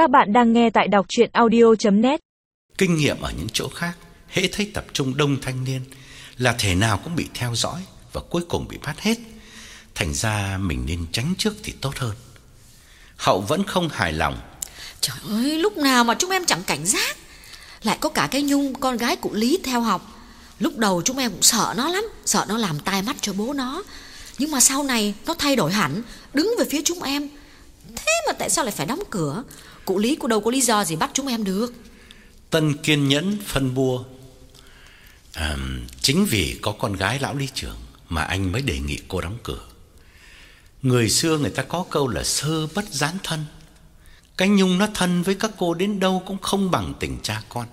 Các bạn đang nghe tại đọc chuyện audio.net Kinh nghiệm ở những chỗ khác, hễ thấy tập trung đông thanh niên là thể nào cũng bị theo dõi và cuối cùng bị bắt hết. Thành ra mình nên tránh trước thì tốt hơn. Hậu vẫn không hài lòng. Trời ơi, lúc nào mà chúng em chẳng cảnh giác. Lại có cả cái Nhung, con gái cụ Lý theo học. Lúc đầu chúng em cũng sợ nó lắm, sợ nó làm tai mắt cho bố nó. Nhưng mà sau này nó thay đổi hẳn, đứng về phía chúng em. Thế mà tại sao lại phải đóng cửa? Cụ Lý cũng đâu có lý do gì bắt chúng em được. Tân kiên nhẫn phân bua. À, chính vì có con gái lão lý trưởng mà anh mới đề nghị cô đóng cửa. Người xưa người ta có câu là sơ bất gián thân. Cái Nhung nó thân với các cô đến đâu cũng không bằng tình cha con.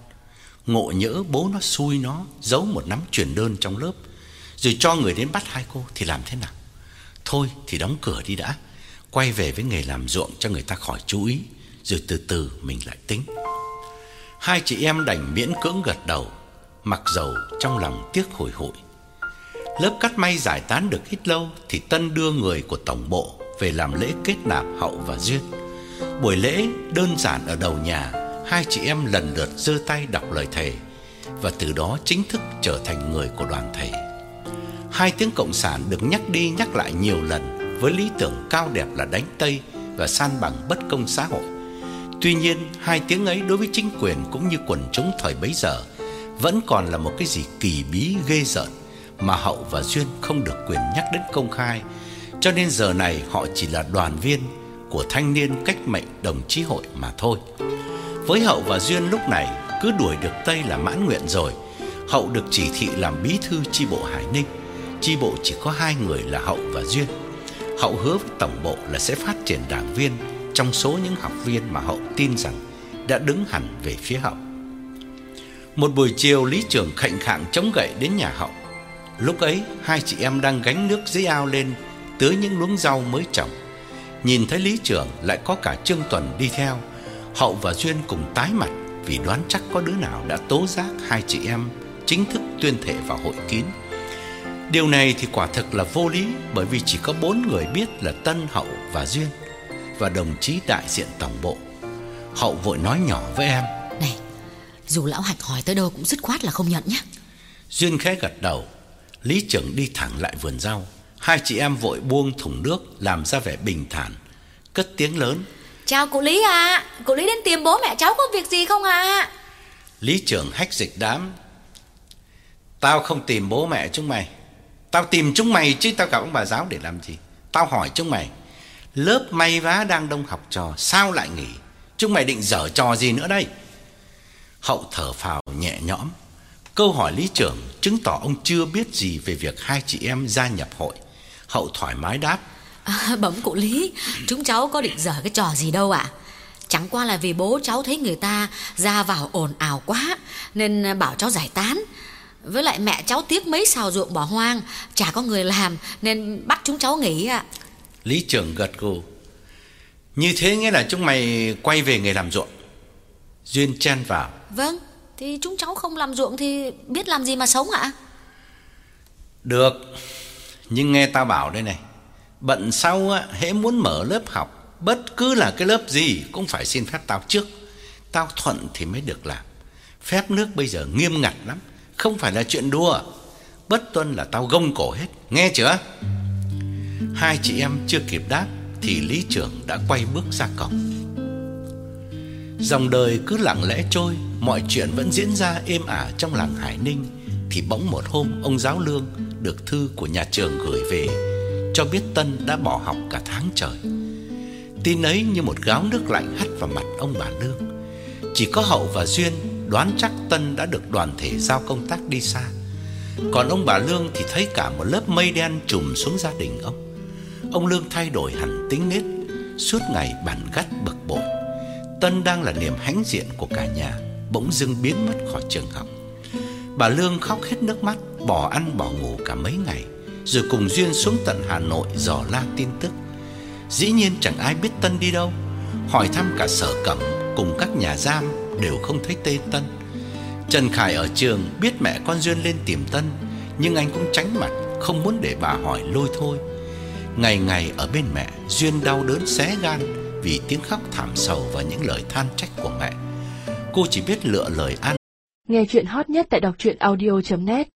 Ngộ nhỡ bố nó xui nó giấu một nắm truyền đơn trong lớp rồi cho người đến bắt hai cô thì làm thế nào? Thôi thì đóng cửa đi đã, quay về với nghề làm ruộng cho người ta khỏi chú ý, rồi từ từ mình lại tính. Hai chị em đành miễn cưỡng gật đầu, mặc dầu trong lòng tiếc hồi hội. Lớp cắt may giải tán được ít lâu thì Tân đưa người của tổng bộ về làm lễ kết nạp Hậu và Duyên. Buổi lễ đơn giản ở đầu nhà, hai chị em lần lượt giơ tay đọc lời thề và từ đó chính thức trở thành người của đoàn thể. Hai tiếng cộng sản được nhắc đi nhắc lại nhiều lần với lý tưởng cao đẹp là đánh Tây và san bằng bất công xã hội. Tuy nhiên, hai tiếng ấy đối với chính quyền cũng như quần chúng thời bấy giờ vẫn còn là một cái gì kỳ bí ghê rợn mà Hậu và Duyên không được quyền nhắc đến công khai. Cho nên giờ này họ chỉ là đoàn viên của thanh niên cách mệnh đồng chí hội mà thôi. Với Hậu và Duyên lúc này cứ đuổi được Tây là mãn nguyện rồi. Hậu được chỉ thị làm bí thư chi bộ Hải Ninh. Chi bộ chỉ có hai người là Hậu và Duyên. Hậu hứa với tổng bộ là sẽ phát triển đảng viên trong số những học viên mà Hậu tin rằng đã đứng hẳn về phía Hậu. Một buổi chiều Lý Trường khệnh khạng chống gậy đến nhà Hậu. Lúc ấy hai chị em đang gánh nước dưới ao lên tưới những luống rau mới trồng. Nhìn thấy Lý Trường lại có cả Trương Tuần đi theo, Hậu và Duyên cùng tái mặt vì đoán chắc có đứa nào đã tố giác hai chị em chính thức tuyên thệ vào hội kín. Điều này thì quả thực là vô lý bởi vì chỉ có bốn người biết là Tân, Hậu và Duyên và đồng chí đại diện tổng bộ. Hậu vội nói nhỏ với em. Này, dù lão Hạch hỏi tới đâu cũng dứt khoát là không nhận nhé. Duyên khẽ gật đầu. Lý trưởng đi thẳng lại vườn rau. Hai chị em vội buông thùng nước làm ra vẻ bình thản, cất tiếng lớn. Chào cụ Lý à, cụ Lý đến tìm bố mẹ cháu có việc gì không à? Lý trưởng hách dịch đám. Tao không tìm bố mẹ chúng mày. Tao tìm chúng mày chứ tao gặp ông bà giáo để làm gì? Tao hỏi chúng mày, lớp may vá đang đông học trò, sao lại nghỉ? Chúng mày định dở trò gì nữa đây? Hậu thở phào nhẹ nhõm. Câu hỏi lý trưởng chứng tỏ ông chưa biết gì về việc hai chị em gia nhập hội. Hậu thoải mái đáp. À, bẩm cụ Lý, chúng cháu có định dở cái trò gì đâu ạ. Chẳng qua là vì bố cháu thấy người ta ra vào ồn ào quá nên bảo cháu giải tán. Với lại mẹ cháu tiếc mấy xào ruộng bỏ hoang, chả có người làm nên bắt chúng cháu nghỉ ạ. Lý trưởng gật gù. Như thế nghĩa là chúng mày quay về nghề làm ruộng. Duyên chen vào. Vâng, thì chúng cháu không làm ruộng thì biết làm gì mà sống ạ? Được, nhưng nghe tao bảo đây này. Bận sau á, hễ muốn mở lớp học, bất cứ là cái lớp gì cũng phải xin phép tao trước. Tao thuận thì mới được làm. Phép nước bây giờ nghiêm ngặt lắm, không phải là chuyện đùa. Bất tuân là tao gông cổ hết, nghe chưa? Hai chị em chưa kịp đáp thì lý trưởng đã quay bước ra cổng. Dòng đời cứ lặng lẽ trôi, mọi chuyện vẫn diễn ra êm ả trong làng Hải Ninh thì bỗng một hôm ông giáo lương được thư của nhà trường gửi về cho biết Tân đã bỏ học cả tháng trời. Tin ấy như một gáo nước lạnh hắt vào mặt ông bà Lương. Chỉ có Hậu và Duyên đoán chắc Tân đã được đoàn thể giao công tác đi xa. Còn ông bà Lương thì thấy cả một lớp mây đen trùm xuống gia đình ông. Ông Lương thay đổi hẳn tính nết, suốt ngày bằn gắt bực bội. Tân đang là niềm hãnh diện của cả nhà, bỗng dưng biến mất khỏi trường học. Bà Lương khóc hết nước mắt, bỏ ăn bỏ ngủ cả mấy ngày, rồi cùng Duyên xuống tận Hà Nội dò la tin tức. Dĩ nhiên chẳng ai biết Tân đi đâu, hỏi thăm cả sở cẩm cùng các nhà giam đều không thấy tên Tân. Trần Khải ở trường biết mẹ con Duyên lên tìm Tân, nhưng anh cũng tránh mặt, không muốn để bà hỏi lôi thôi. Ngày ngày ở bên mẹ, Duyên đau đớn xé gan vì tiếng khóc thảm sầu và những lời than trách của mẹ. Cô chỉ biết lựa lời an Nghe chuyện hot nhất tại đọc truyện audio.net